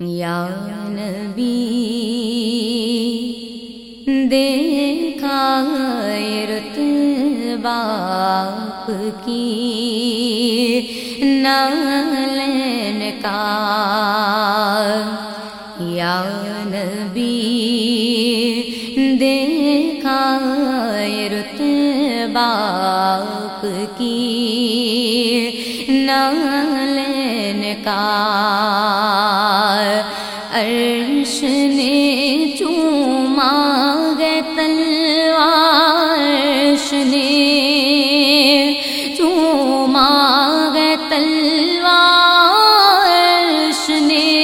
یا نبی دیکھا باپ کی نالن کا۔ یا نبی دیکھا باپ کی نالن کا۔ عرش نے چوما گے تلوار عرش نے۔ چوما گے تلوار عرش نے۔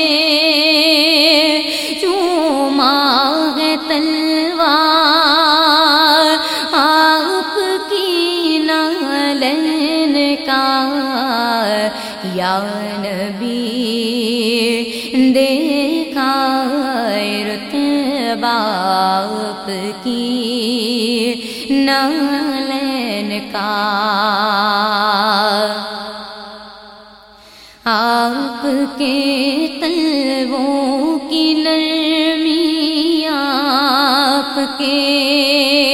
چوما گے تلوار۔ آپ کی نالین کا یا نبی دیکھا آپ کی نالین کا آپ کے تلووں کی نرمی آپ کے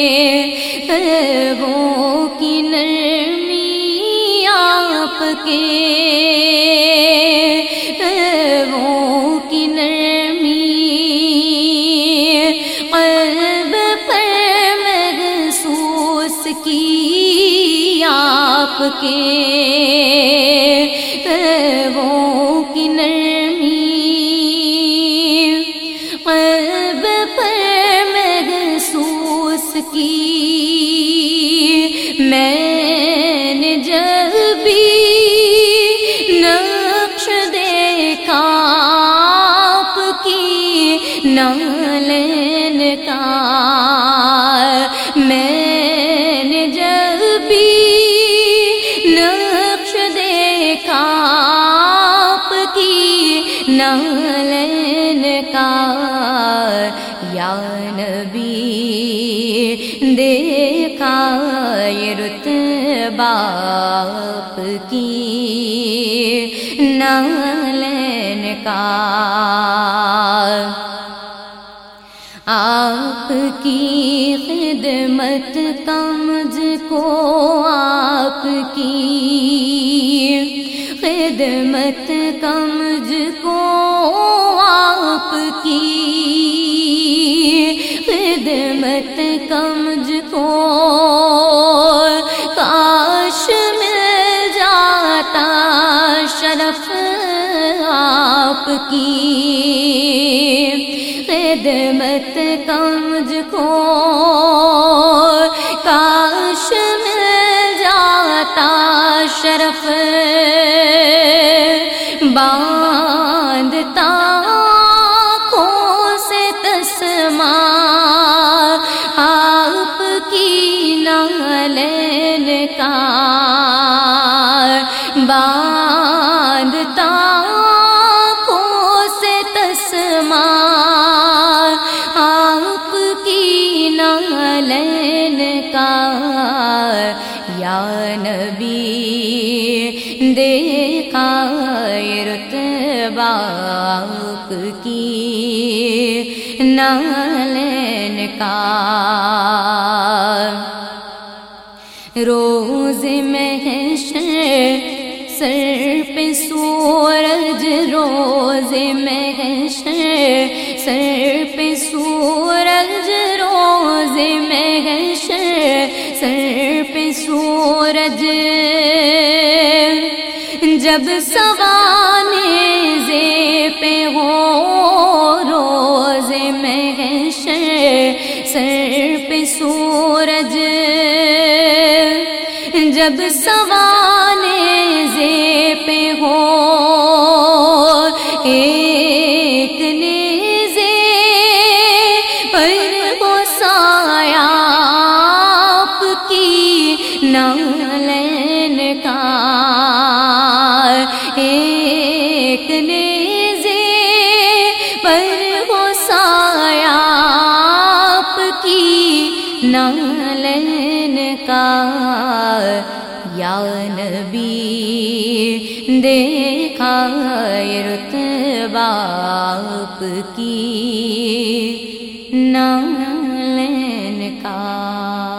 آپ کے وہ کی نرمی قلب پر محسوس کی۔ میں نے جب بھی نقش دیکھا آپ کی نالین نالین کا یا نبی، دیکھا یہ باپ کی۔ نالین کا آپ کی خدمت کمز کو آپ کی خدمت کمز کو آپ کی خدمت کمز کو کاش مل جاتا شرف آپ کی خدمت کمز کو کاش مل جاتا شرف باندھتا نالین کا باندھتا سے تسما آپ کی نالین کا یا نبی دیکھا باپ کی نالین کا روز محشر سر پہ سورج، روز محشر سر پہ سورج، روز محشر سر پہ سورج۔ جب سوانے زے پہ ہو جب سوانے زے پہ ہو، ایک نیزے پر وہ سایہ آپ کی نالین کا۔ ایک نیزے پر وہ سایہ آپ کی نالین کا۔ یا نبی دیکھا رتبہ آپ کی نالن کا۔